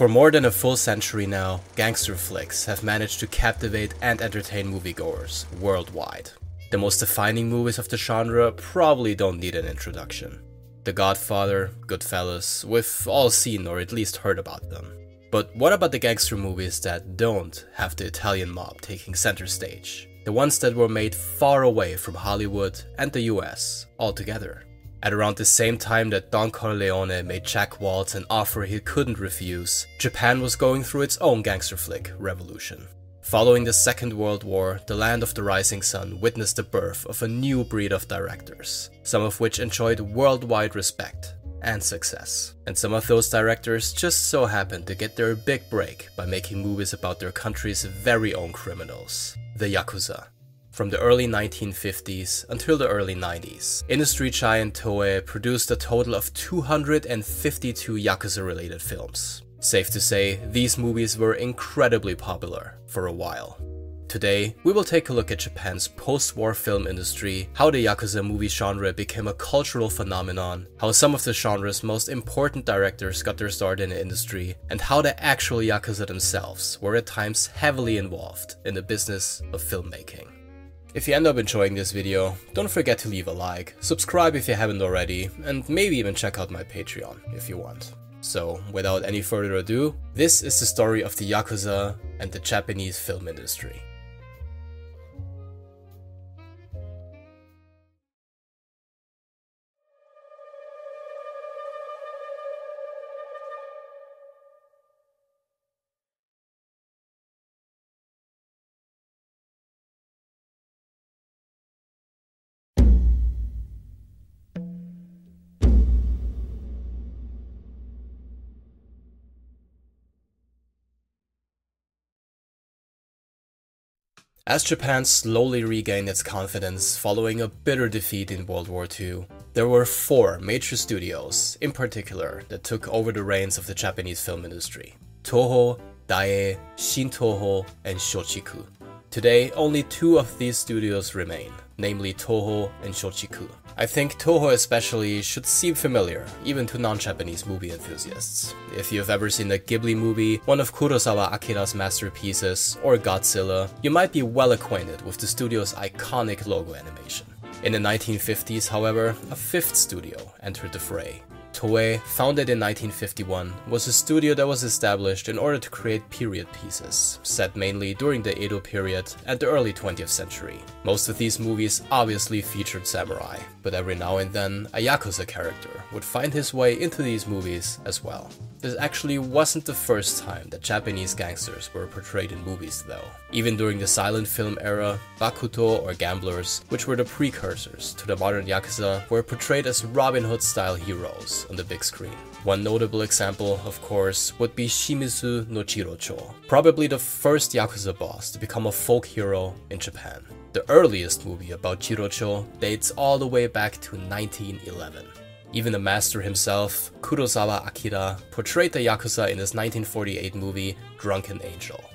For more than a full century now, gangster flicks have managed to captivate and entertain moviegoers worldwide. The most defining movies of the genre probably don't need an introduction. The Godfather, Goodfellas, we've all seen or at least heard about them. But what about the gangster movies that don't have the Italian mob taking center stage? The ones that were made far away from Hollywood and the US altogether. At around the same time that Don Corleone made Jack Woltz an offer he couldn't refuse, Japan was going through its own gangster flick revolution. Following the Second World War, the land of the rising sun witnessed the birth of a new breed of directors, some of which enjoyed worldwide respect and success. And some of those directors just so happened to get their big break by making movies about their country's very own criminals, the Yakuza. From the early 1950s until the early 90s, industry giant Toei produced a total of 252 Yakuza related films. Safe to say, these movies were incredibly popular for a while. Today, we will take a look at Japan's post war film industry, how the Yakuza movie genre became a cultural phenomenon, how some of the genre's most important directors got their start in the industry, and how the actual Yakuza themselves were at times heavily involved in the business of filmmaking. If you end up enjoying this video, don't forget to leave a like, subscribe if you haven't already, and maybe even check out my Patreon if you want. So, without any further ado, this is the story of the Yakuza and the Japanese film industry. As Japan slowly regained its confidence following a bitter defeat in World War II, there were four major studios, in particular, that took over the reins of the Japanese film industry Toho, Daiei, Shin Toho, and Shochiku. Today, only two of these studios remain, namely Toho and Shochiku. I think Toho especially should seem familiar, even to non-Japanese movie enthusiasts. If you've ever seen a Ghibli movie, one of Kurosawa Akira's masterpieces, or Godzilla, you might be well acquainted with the studio's iconic logo animation. In the 1950s, however, a fifth studio entered the fray, Toei, founded in 1951, was a studio that was established in order to create period pieces, set mainly during the Edo period and the early 20th century. Most of these movies obviously featured samurai, but every now and then a Yakuza character would find his way into these movies as well. This actually wasn't the first time that Japanese gangsters were portrayed in movies though. Even during the silent film era, Bakuto or gamblers, which were the precursors to the modern Yakuza, were portrayed as Robin Hood style heroes on the big screen. One notable example, of course, would be Shimizu no Jirocho, probably the first Yakuza boss to become a folk hero in Japan. The earliest movie about Jirocho dates all the way back to 1911. Even the master himself, Kurosawa Akira, portrayed the Yakuza in his 1948 movie Drunken Angel.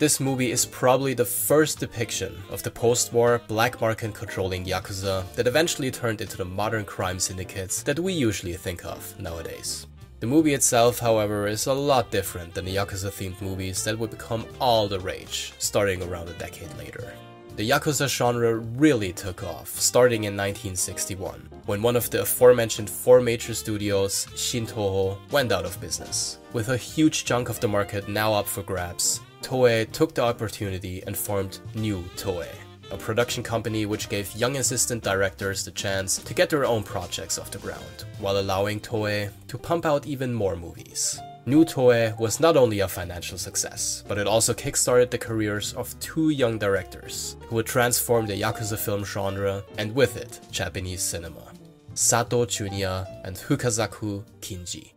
This movie is probably the first depiction of the post-war black market controlling Yakuza that eventually turned into the modern crime syndicates that we usually think of nowadays. The movie itself, however, is a lot different than the Yakuza themed movies that would become all the rage starting around a decade later the Yakuza genre really took off, starting in 1961, when one of the aforementioned four major studios, Shintoho, went out of business. With a huge chunk of the market now up for grabs, Toei took the opportunity and formed New Toei, a production company which gave young assistant directors the chance to get their own projects off the ground, while allowing Toei to pump out even more movies. New Toei was not only a financial success, but it also kickstarted the careers of two young directors who would transform the Yakuza film genre and with it, Japanese cinema. Sato Junya and Fukasaku Kinji.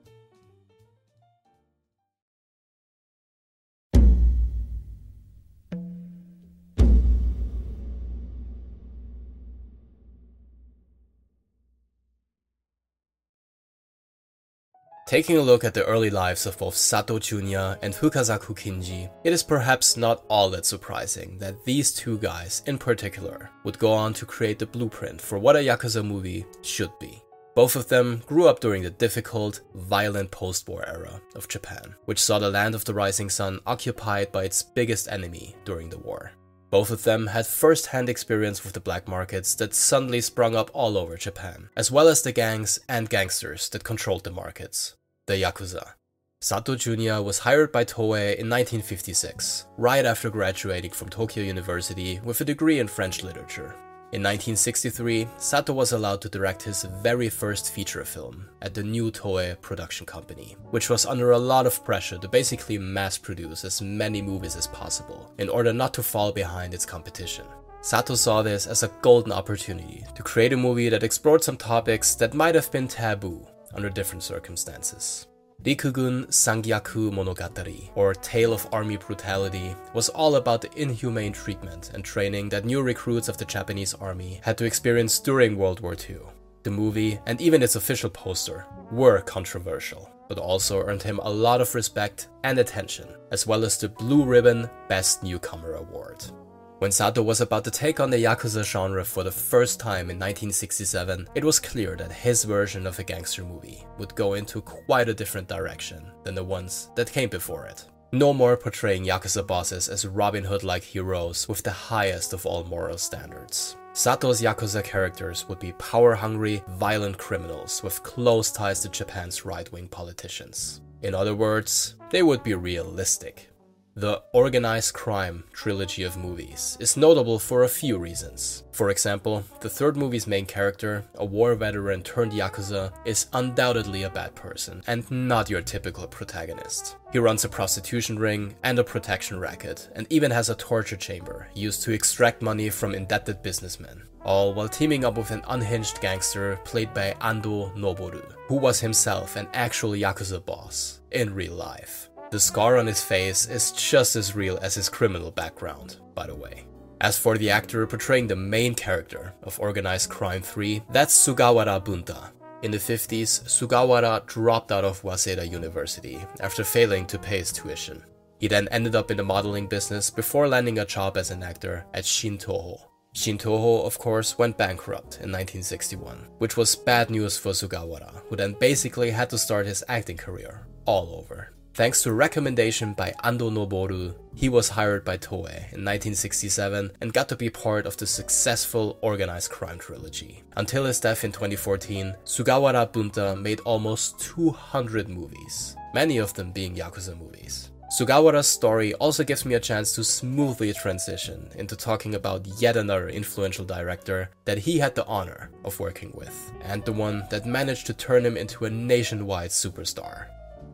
Taking a look at the early lives of both Sato Junya and Fukasaku Kinji, it is perhaps not all that surprising that these two guys in particular would go on to create the blueprint for what a Yakuza movie should be. Both of them grew up during the difficult, violent post war era of Japan, which saw the land of the rising sun occupied by its biggest enemy during the war. Both of them had first hand experience with the black markets that suddenly sprung up all over Japan, as well as the gangs and gangsters that controlled the markets, the Yakuza. Sato Junya was hired by Toei in 1956, right after graduating from Tokyo University with a degree in French literature. In 1963, Sato was allowed to direct his very first feature film at the new Toei production company, which was under a lot of pressure to basically mass produce as many movies as possible in order not to fall behind its competition. Sato saw this as a golden opportunity to create a movie that explored some topics that might have been taboo under different circumstances. Rikugun Zangyaku Monogatari, or Tale of Army Brutality, was all about the inhumane treatment and training that new recruits of the Japanese army had to experience during World War II. The movie, and even its official poster, were controversial, but also earned him a lot of respect and attention, as well as the Blue Ribbon Best Newcomer Award. When Sato was about to take on the Yakuza genre for the first time in 1967, it was clear that his version of a gangster movie would go into quite a different direction than the ones that came before it. No more portraying Yakuza bosses as Robin Hood like heroes with the highest of all moral standards. Sato's Yakuza characters would be power hungry, violent criminals with close ties to Japan's right wing politicians. In other words, they would be realistic. The Organized Crime trilogy of movies is notable for a few reasons. For example, the third movie's main character, a war veteran turned Yakuza, is undoubtedly a bad person and not your typical protagonist. He runs a prostitution ring and a protection racket, and even has a torture chamber used to extract money from indebted businessmen. All while teaming up with an unhinged gangster played by Ando Noboru, who was himself an actual Yakuza boss in real life. The scar on his face is just as real as his criminal background, by the way. As for the actor portraying the main character of Organized Crime 3, that's Sugawara Bunta. In the 50s, Sugawara dropped out of Waseda University after failing to pay his tuition. He then ended up in the modeling business before landing a job as an actor at Shin Toho. Shintoho, of course, went bankrupt in 1961, which was bad news for Sugawara, who then basically had to start his acting career all over. Thanks to recommendation by Ando Noboru, he was hired by Toei in 1967 and got to be part of the successful organized crime trilogy. Until his death in 2014, Sugawara Bunta made almost 200 movies, many of them being Yakuza movies. Sugawara's story also gives me a chance to smoothly transition into talking about yet another influential director that he had the honor of working with, and the one that managed to turn him into a nationwide superstar.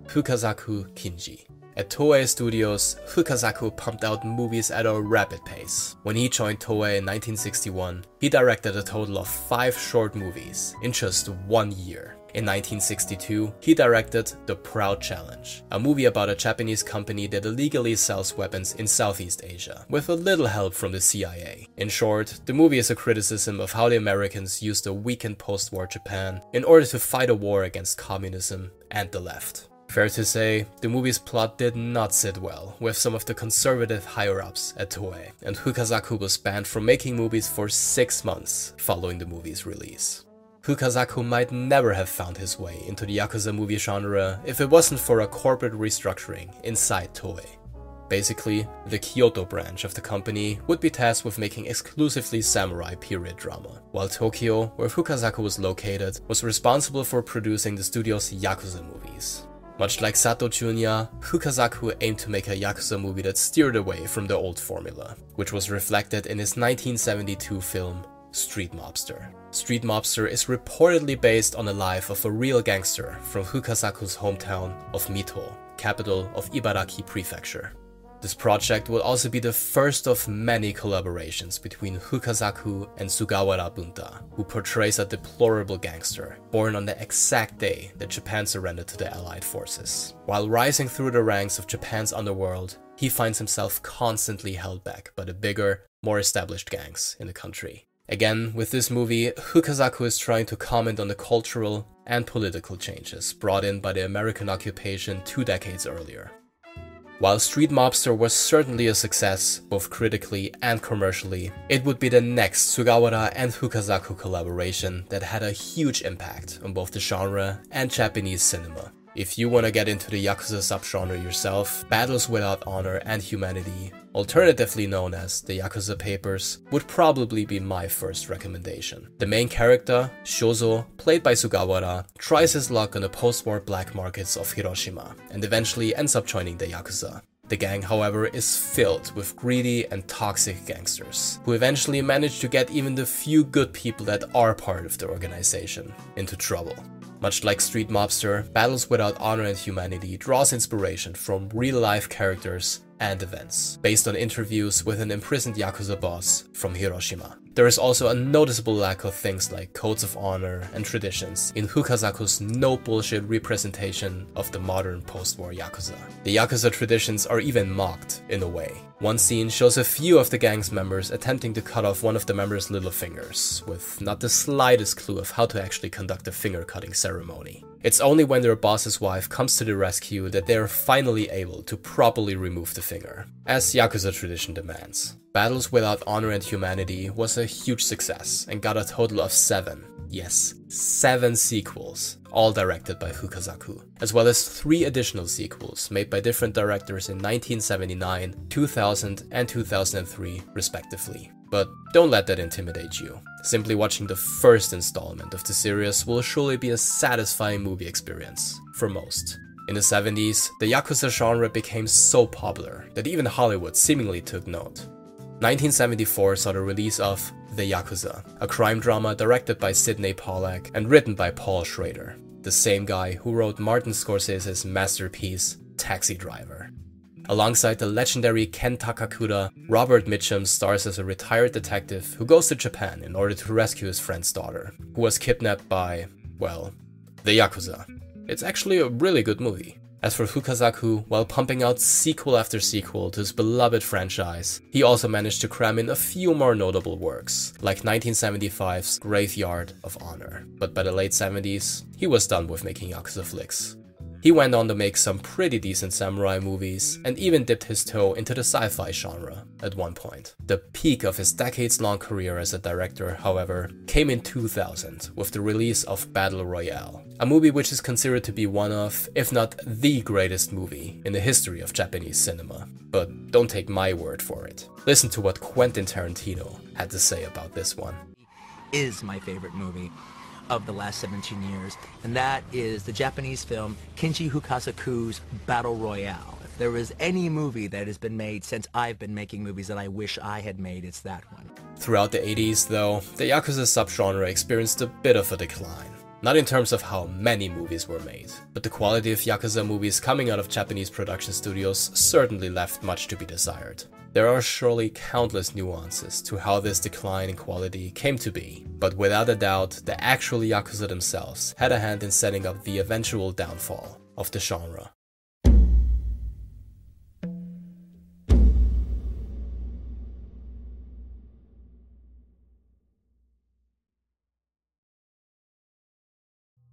Fukasaku Kinji. At Toei Studios, Fukasaku pumped out movies at a rapid pace. When he joined Toei in 1961, he directed a total of five short movies in just one year. In 1962, he directed The Proud Challenge, a movie about a Japanese company that illegally sells weapons in Southeast Asia, with a little help from the CIA. In short, the movie is a criticism of how the Americans used a weakened post war Japan in order to fight a war against communism and the left. Fair to say, the movie's plot did not sit well with some of the conservative higher ups at Toei, and Fukasaku was banned from making movies for six months following the movie's release. Fukasaku might never have found his way into the Yakuza movie genre if it wasn't for a corporate restructuring inside Toei. Basically, the Kyoto branch of the company would be tasked with making exclusively samurai period drama, while Tokyo, where Fukasaku was located, was responsible for producing the studio's Yakuza movies. Much like Sato Junya, Fukasaku aimed to make a Yakuza movie that steered away from the old formula, which was reflected in his 1972 film Street Mobster. Street Mobster is reportedly based on the life of a real gangster from Fukasaku's hometown of Mito, capital of Ibaraki Prefecture. This project will also be the first of many collaborations between Fukasaku and Sugawara Bunta, who portrays a deplorable gangster, born on the exact day that Japan surrendered to the Allied forces. While rising through the ranks of Japan's underworld, he finds himself constantly held back by the bigger, more established gangs in the country. Again, with this movie, Fukasaku is trying to comment on the cultural and political changes brought in by the American occupation two decades earlier. While Street Mobster was certainly a success, both critically and commercially, it would be the next Sugawara and Fukasaku collaboration that had a huge impact on both the genre and Japanese cinema. If you want to get into the Yakuza subgenre yourself, Battles Without Honor and Humanity, alternatively known as the Yakuza Papers, would probably be my first recommendation. The main character, Shozo, played by Sugawara, tries his luck on the post-war black markets of Hiroshima and eventually ends up joining the Yakuza. The gang, however, is filled with greedy and toxic gangsters, who eventually manage to get even the few good people that are part of the organization into trouble. Much like Street Mobster, Battles Without Honor and Humanity draws inspiration from real life characters and events, based on interviews with an imprisoned Yakuza boss from Hiroshima. There is also a noticeable lack of things like codes of honor and traditions in Fukasaku's no bullshit representation of the modern post war Yakuza. The Yakuza traditions are even mocked, in a way. One scene shows a few of the gang's members attempting to cut off one of the members' little fingers, with not the slightest clue of how to actually conduct a finger cutting ceremony. It's only when their boss's wife comes to the rescue that they are finally able to properly remove the finger, as Yakuza tradition demands. Battles Without Honor and Humanity was a huge success and got a total of seven, yes, seven sequels, all directed by Fukasaku, as well as three additional sequels made by different directors in 1979, 2000, and 2003, respectively. But don't let that intimidate you. Simply watching the first installment of the series will surely be a satisfying movie experience, for most. In the 70s, the Yakuza genre became so popular that even Hollywood seemingly took note. 1974 saw the release of The Yakuza, a crime drama directed by Sydney Pollack and written by Paul Schrader, the same guy who wrote Martin Scorsese's masterpiece, Taxi Driver. Alongside the legendary Ken Takakura, Robert Mitchum stars as a retired detective who goes to Japan in order to rescue his friend's daughter, who was kidnapped by, well, the Yakuza. It's actually a really good movie. As for Fukasaku, while pumping out sequel after sequel to his beloved franchise, he also managed to cram in a few more notable works, like 1975's Graveyard of Honor. But by the late 70s, he was done with making Yakuza flicks. He went on to make some pretty decent samurai movies and even dipped his toe into the sci fi genre at one point. The peak of his decades long career as a director, however, came in 2000 with the release of Battle Royale, a movie which is considered to be one of, if not the greatest movie in the history of Japanese cinema. But don't take my word for it. Listen to what Quentin Tarantino had to say about this one. Is my favorite movie of the last 17 years, and that is the Japanese film Kinji Fukasaku's Battle Royale. If there was any movie that has been made since I've been making movies that I wish I had made, it's that one. Throughout the 80s, though, the Yakuza subgenre experienced a bit of a decline. Not in terms of how many movies were made, but the quality of Yakuza movies coming out of Japanese production studios certainly left much to be desired. There are surely countless nuances to how this decline in quality came to be, but without a doubt, the actual Yakuza themselves had a hand in setting up the eventual downfall of the genre.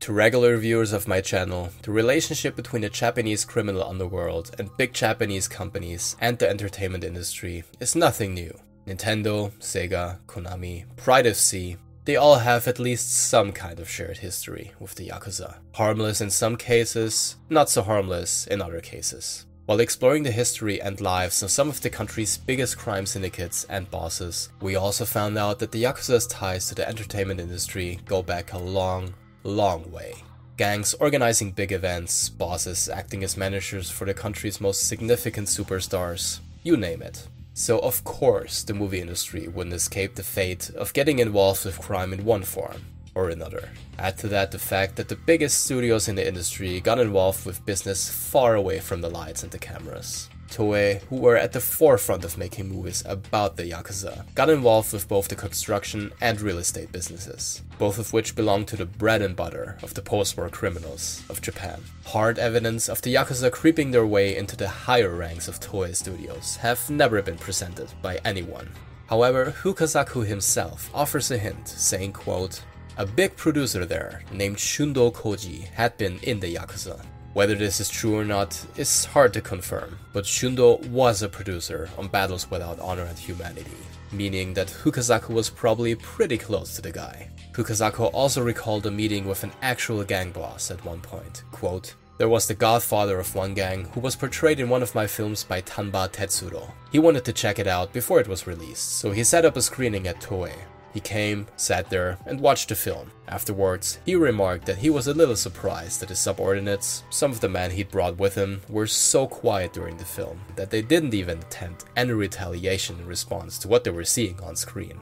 To regular viewers of my channel, the relationship between the Japanese criminal underworld and big Japanese companies and the entertainment industry is nothing new. Nintendo, Sega, Konami, Pride FC, they all have at least some kind of shared history with the Yakuza. Harmless in some cases, not so harmless in other cases. While exploring the history and lives of some of the country's biggest crime syndicates and bosses, we also found out that the Yakuza's ties to the entertainment industry go back a long, long way. Gangs organizing big events, bosses acting as managers for the country's most significant superstars, you name it. So, of course, the movie industry wouldn't escape the fate of getting involved with crime in one form or another. Add to that the fact that the biggest studios in the industry got involved with business far away from the lights and the cameras. Toei, who were at the forefront of making movies about the Yakuza, got involved with both the construction and real estate businesses, both of which belong to the bread and butter of the post war criminals of Japan. Hard evidence of the Yakuza creeping their way into the higher ranks of Toei studios have never been presented by anyone. However, Fukasaku himself offers a hint, saying, quote, a big producer there, named Shundo Koji, had been in the Yakuza Whether this is true or not is hard to confirm, but Shundo was a producer on Battles Without Honor and Humanity, meaning that Fukasaku was probably pretty close to the guy. Fukasaku also recalled a meeting with an actual gang boss at one point. Quote, there was the godfather of one gang who was portrayed in one of my films by Tanba Tetsuro. He wanted to check it out before it was released, so he set up a screening at Toei. He came, sat there, and watched the film. Afterwards, he remarked that he was a little surprised that his subordinates, some of the men he'd brought with him, were so quiet during the film that they didn't even attempt any retaliation in response to what they were seeing on screen.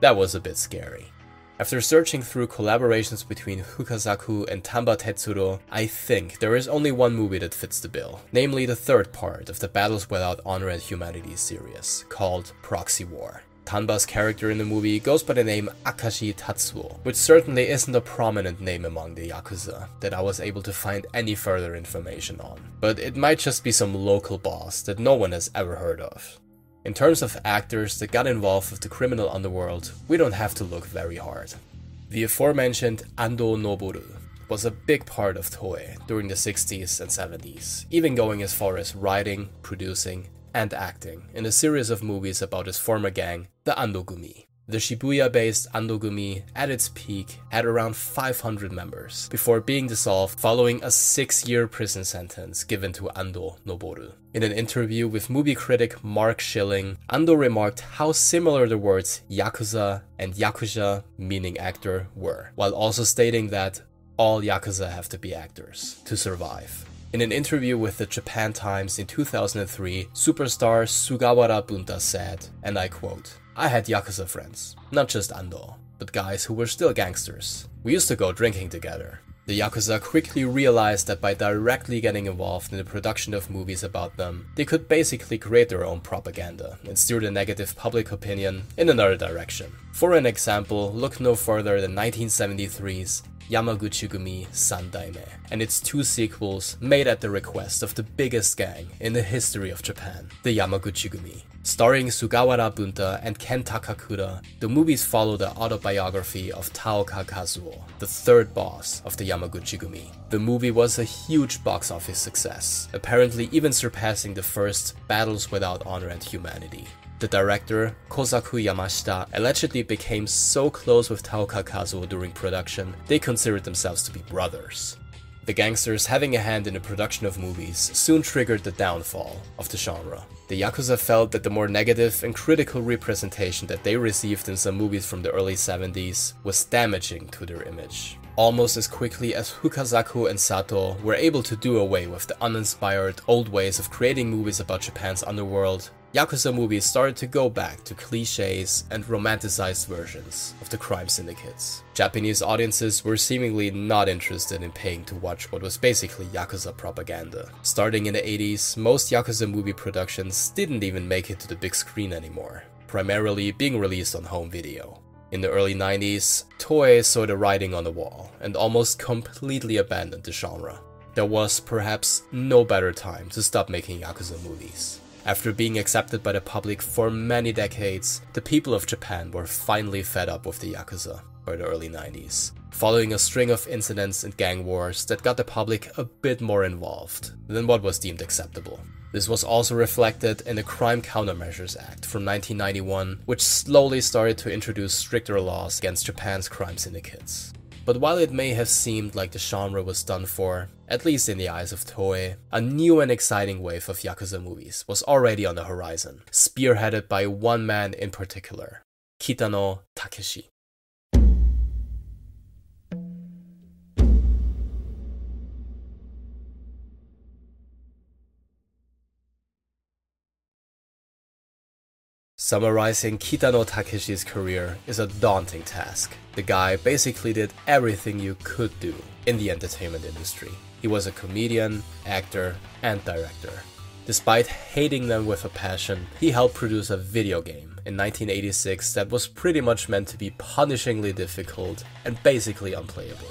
That was a bit scary. After searching through collaborations between Fukasaku and Tamba Tetsuro, I think there is only one movie that fits the bill, namely the third part of the Battles Without Honor and Humanity series, called Proxy War. Tanba's character in the movie goes by the name Akashi Tatsuo, which certainly isn't a prominent name among the Yakuza that I was able to find any further information on, but it might just be some local boss that no one has ever heard of. In terms of actors that got involved with the criminal underworld, we don't have to look very hard. The aforementioned Ando Noboru was a big part of Toei during the 60s and 70s, even going as far as writing, producing, and acting in a series of movies about his former gang, the Andogumi. The Shibuya based Andogumi, at its peak, had around 500 members, before being dissolved following a six year prison sentence given to Ando Noboru. In an interview with movie critic Mark Schilling, Ando remarked how similar the words Yakuza and Yakusha, meaning actor, were, while also stating that all Yakuza have to be actors to survive. In an interview with the Japan Times in 2003, superstar Sugawara Bunta said, and I quote, I had Yakuza friends, not just Ando, but guys who were still gangsters. We used to go drinking together. The Yakuza quickly realized that by directly getting involved in the production of movies about them, they could basically create their own propaganda and steer the negative public opinion in another direction. For an example, look no further than 1973's Yamaguchi-gumi Sandaime, and its two sequels made at the request of the biggest gang in the history of Japan, the Yamaguchi-gumi. Starring Sugawara Bunta and Ken Takakura, the movies follow the autobiography of Taoka Kazuo, the third boss of the Yamaguchi-gumi. The movie was a huge box office success, apparently even surpassing the first Battles Without Honor and Humanity. The director, Kosaku Yamashita, allegedly became so close with Taoka Kazuo during production, they considered themselves to be brothers. The gangsters having a hand in the production of movies soon triggered the downfall of the genre. The Yakuza felt that the more negative and critical representation that they received in some movies from the early 70s was damaging to their image. Almost as quickly as Fukasaku and Sato were able to do away with the uninspired old ways of creating movies about Japan's underworld, Yakuza movies started to go back to cliches and romanticized versions of the crime syndicates. Japanese audiences were seemingly not interested in paying to watch what was basically Yakuza propaganda. Starting in the 80s, most Yakuza movie productions didn't even make it to the big screen anymore, primarily being released on home video. In the early 90s, Toei saw the writing on the wall and almost completely abandoned the genre. There was perhaps no better time to stop making Yakuza movies. After being accepted by the public for many decades, the people of Japan were finally fed up with the Yakuza by the early 90s, following a string of incidents and gang wars that got the public a bit more involved than what was deemed acceptable. This was also reflected in the Crime Countermeasures Act from 1991, which slowly started to introduce stricter laws against Japan's crime syndicates. But while it may have seemed like the genre was done for, at least in the eyes of Toei, a new and exciting wave of Yakuza movies was already on the horizon, spearheaded by one man in particular, Kitano Takeshi. Summarizing Kitano Takeshi's career is a daunting task. The guy basically did everything you could do in the entertainment industry. He was a comedian, actor, and director. Despite hating them with a passion, he helped produce a video game in 1986 that was pretty much meant to be punishingly difficult and basically unplayable.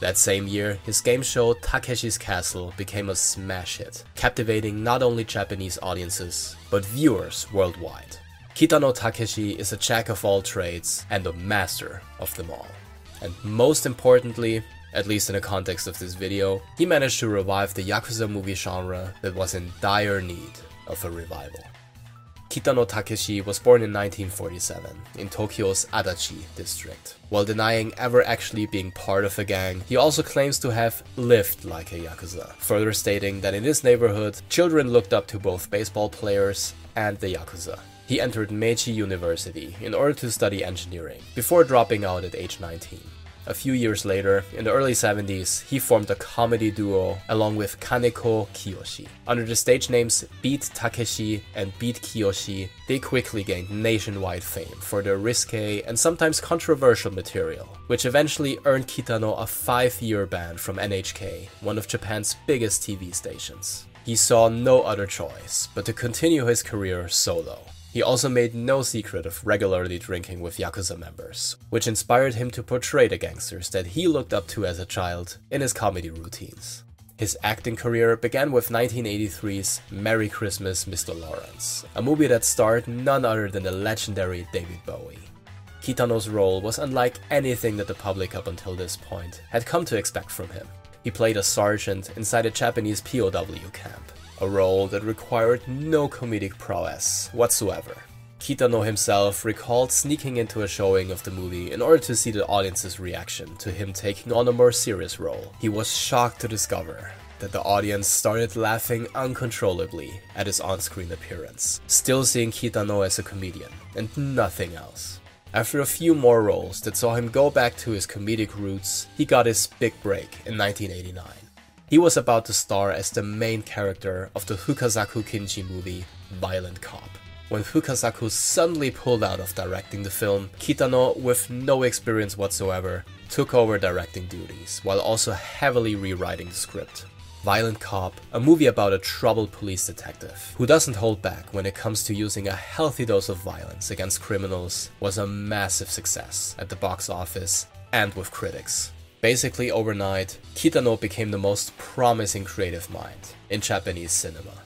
That same year, his game show Takeshi's Castle became a smash hit, captivating not only Japanese audiences, but viewers worldwide. Kitano Takeshi is a jack of all trades and a master of them all. And most importantly, at least in the context of this video, he managed to revive the Yakuza movie genre that was in dire need of a revival. Kitano Takeshi was born in 1947 in Tokyo's Adachi district. While denying ever actually being part of a gang, he also claims to have lived like a Yakuza, further stating that in his neighborhood, children looked up to both baseball players and the Yakuza. He entered Meiji University in order to study engineering, before dropping out at age 19. A few years later, in the early 70s, he formed a comedy duo along with Kaneko Kiyoshi. Under the stage names Beat Takeshi and Beat Kiyoshi, they quickly gained nationwide fame for their risque and sometimes controversial material, which eventually earned Kitano a five year ban from NHK, one of Japan's biggest TV stations. He saw no other choice but to continue his career solo. He also made no secret of regularly drinking with Yakuza members, which inspired him to portray the gangsters that he looked up to as a child in his comedy routines. His acting career began with 1983's Merry Christmas, Mr. Lawrence, a movie that starred none other than the legendary David Bowie. Kitano's role was unlike anything that the public up until this point had come to expect from him. He played a sergeant inside a Japanese POW camp, a role that required no comedic prowess whatsoever. Kitano himself recalled sneaking into a showing of the movie in order to see the audience's reaction to him taking on a more serious role. He was shocked to discover that the audience started laughing uncontrollably at his on screen appearance, still seeing Kitano as a comedian and nothing else. After a few more roles that saw him go back to his comedic roots, he got his big break in 1989. He was about to star as the main character of the Fukasaku Kinji movie Violent Cop. When Fukasaku suddenly pulled out of directing the film, Kitano, with no experience whatsoever, took over directing duties while also heavily rewriting the script. Violent Cop, a movie about a troubled police detective who doesn't hold back when it comes to using a healthy dose of violence against criminals, was a massive success at the box office and with critics. Basically, overnight, Kitano became the most promising creative mind in Japanese cinema.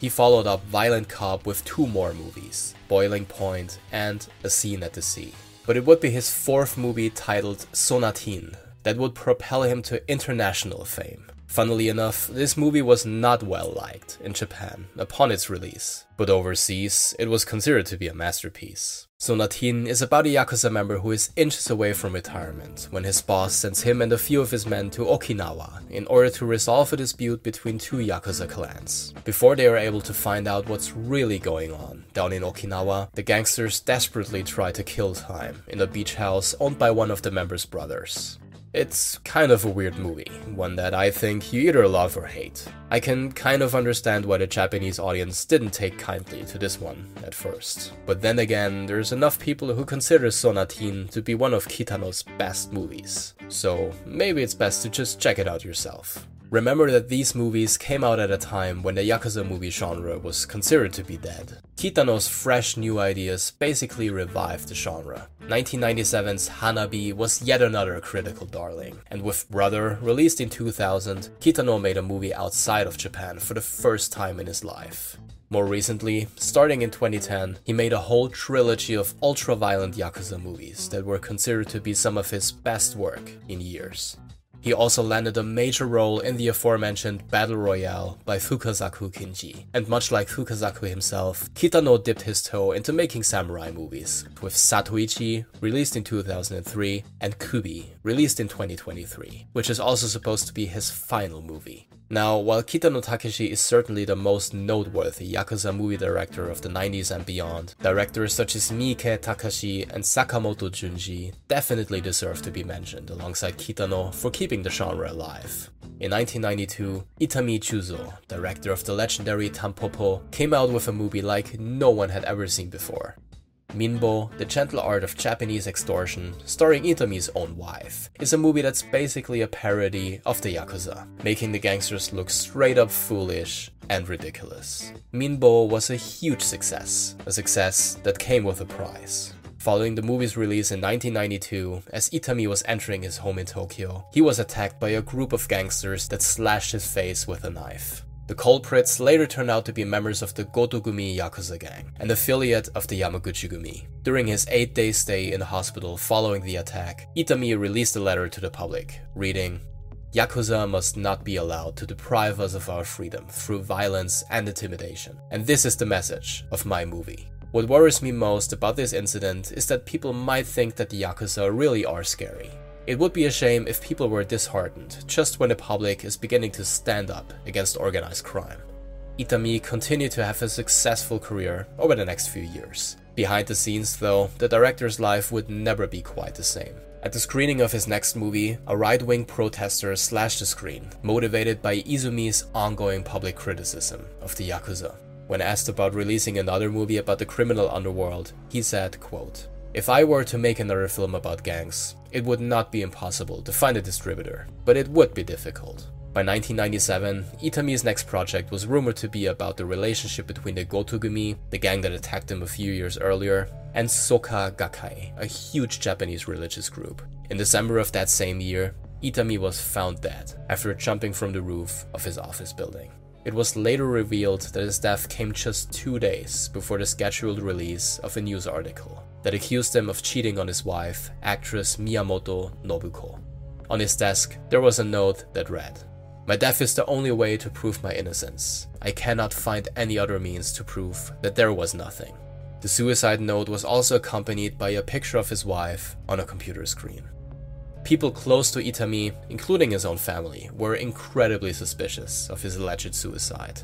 He followed up Violent Cop with two more movies, Boiling Point and A Scene at the Sea. But it would be his fourth movie titled Sonatine that would propel him to international fame. Funnily enough, this movie was not well liked in Japan upon its release, but overseas it was considered to be a masterpiece. Sonatine is about a Yakuza member who is inches away from retirement when his boss sends him and a few of his men to Okinawa in order to resolve a dispute between two Yakuza clans. Before they are able to find out what's really going on down in Okinawa, the gangsters desperately try to kill time in a beach house owned by one of the members' brothers. It's kind of a weird movie, one that I think you either love or hate. I can kind of understand why the Japanese audience didn't take kindly to this one at first. But then again, there's enough people who consider Sonatine to be one of Kitano's best movies. So maybe it's best to just check it out yourself. Remember that these movies came out at a time when the Yakuza movie genre was considered to be dead. Kitano's fresh new ideas basically revived the genre. 1997's Hanabi was yet another critical darling, and with Brother, released in 2000, Kitano made a movie outside of Japan for the first time in his life. More recently, starting in 2010, he made a whole trilogy of ultra-violent Yakuza movies that were considered to be some of his best work in years. He also landed a major role in the aforementioned Battle Royale by Fukasaku Kinji. And much like Fukasaku himself, Kitano dipped his toe into making samurai movies, with Zatoichi, released in 2003, and Kubi, released in 2023, which is also supposed to be his final movie. Now, while Kitano Takeshi is certainly the most noteworthy Yakuza movie director of the 90s and beyond, directors such as Miike Takashi and Sakamoto Junji definitely deserve to be mentioned alongside Kitano for keeping the genre alive. In 1992, Itami Juzo, director of the legendary Tampopo, came out with a movie like no one had ever seen before. Minbo, The Gentle Art of Japanese Extortion, starring Itami's own wife, is a movie that's basically a parody of the Yakuza, making the gangsters look straight up foolish and ridiculous. Minbo was a huge success, a success that came with a price. Following the movie's release in 1992, as Itami was entering his home in Tokyo, he was attacked by a group of gangsters that slashed his face with a knife. The culprits later turned out to be members of the Gotogumi Yakuza gang, an affiliate of the Yamaguchi-gumi. During his eight-day stay in the hospital following the attack, Itami released a letter to the public, reading, Yakuza must not be allowed to deprive us of our freedom through violence and intimidation. And this is the message of my movie. What worries me most about this incident is that people might think that the Yakuza really are scary. It would be a shame if people were disheartened just when the public is beginning to stand up against organized crime. Itami continued to have a successful career over the next few years. Behind the scenes, though, the director's life would never be quite the same. At the screening of his next movie, a right wing protester slashed the screen, motivated by Itami's ongoing public criticism of the Yakuza. When asked about releasing another movie about the criminal underworld, he said, quote, If I were to make another film about gangs, it would not be impossible to find a distributor, but it would be difficult. By 1997, Itami's next project was rumored to be about the relationship between the Gotogumi, the gang that attacked him a few years earlier, and Soka Gakkai, a huge Japanese religious group. In December of that same year, Itami was found dead after jumping from the roof of his office building. It was later revealed that his death came just two days before the scheduled release of a news article that accused him of cheating on his wife, actress Miyamoto Nobuko. On his desk, there was a note that read, My death is the only way to prove my innocence. I cannot find any other means to prove that there was nothing. The suicide note was also accompanied by a picture of his wife on a computer screen. People close to Itami, including his own family, were incredibly suspicious of his alleged suicide.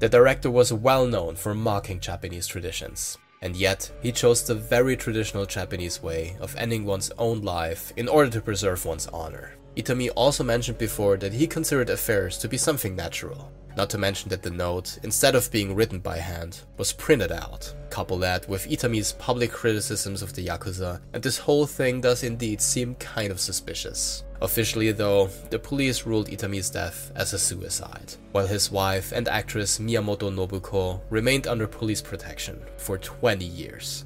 The director was well known for mocking Japanese traditions, and yet he chose the very traditional Japanese way of ending one's own life in order to preserve one's honor. Itami also mentioned before that he considered affairs to be something natural, not to mention that the note, instead of being written by hand, was printed out. Couple that with Itami's public criticisms of the Yakuza, and this whole thing does indeed seem kind of suspicious. Officially, though, the police ruled Itami's death as a suicide, while his wife and actress Miyamoto Nobuko remained under police protection for 20 years.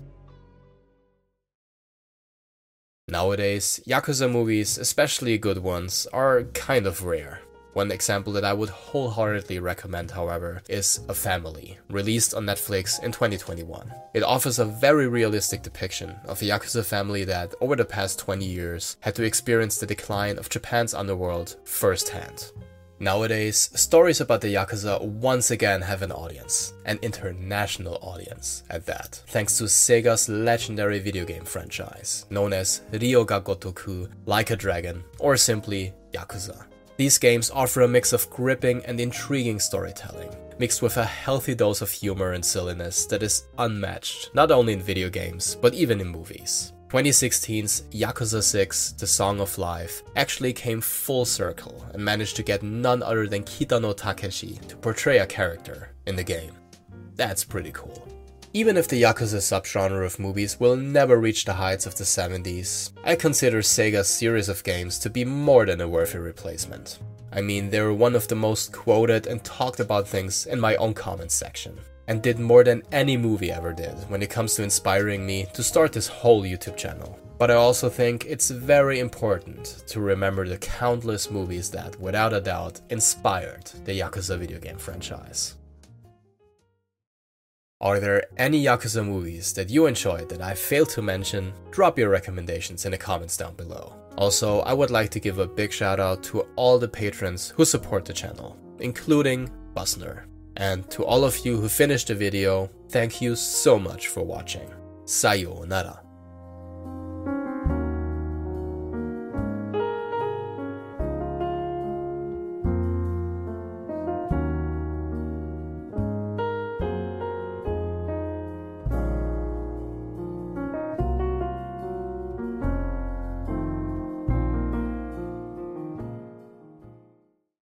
Nowadays, Yakuza movies, especially good ones, are kind of rare. One example that I would wholeheartedly recommend, however, is A Family, released on Netflix in 2021. It offers a very realistic depiction of a Yakuza family that, over the past 20 years, had to experience the decline of Japan's underworld firsthand. Nowadays, stories about the Yakuza once again have an audience, an international audience at that, thanks to Sega's legendary video game franchise, known as Ryu ga Gotoku, Like a Dragon, or simply Yakuza. These games offer a mix of gripping and intriguing storytelling, mixed with a healthy dose of humor and silliness that is unmatched, not only in video games, but even in movies. 2016's Yakuza 6 The Song of Life actually came full circle and managed to get none other than Kitano Takeshi to portray a character in the game. That's pretty cool. Even if the Yakuza subgenre of movies will never reach the heights of the 70s, I consider Sega's series of games to be more than a worthy replacement. I mean, they were one of the most quoted and talked about things in my own comments section, and did more than any movie ever did when it comes to inspiring me to start this whole YouTube channel. But I also think it's very important to remember the countless movies that, without a doubt, inspired the Yakuza video game franchise. Are there any Yakuza movies that you enjoyed that I failed to mention? Drop your recommendations in the comments down below. Also, I would like to give a big shout out to all the patrons who support the channel, including Busner. And to all of you who finished the video, thank you so much for watching. Sayonara.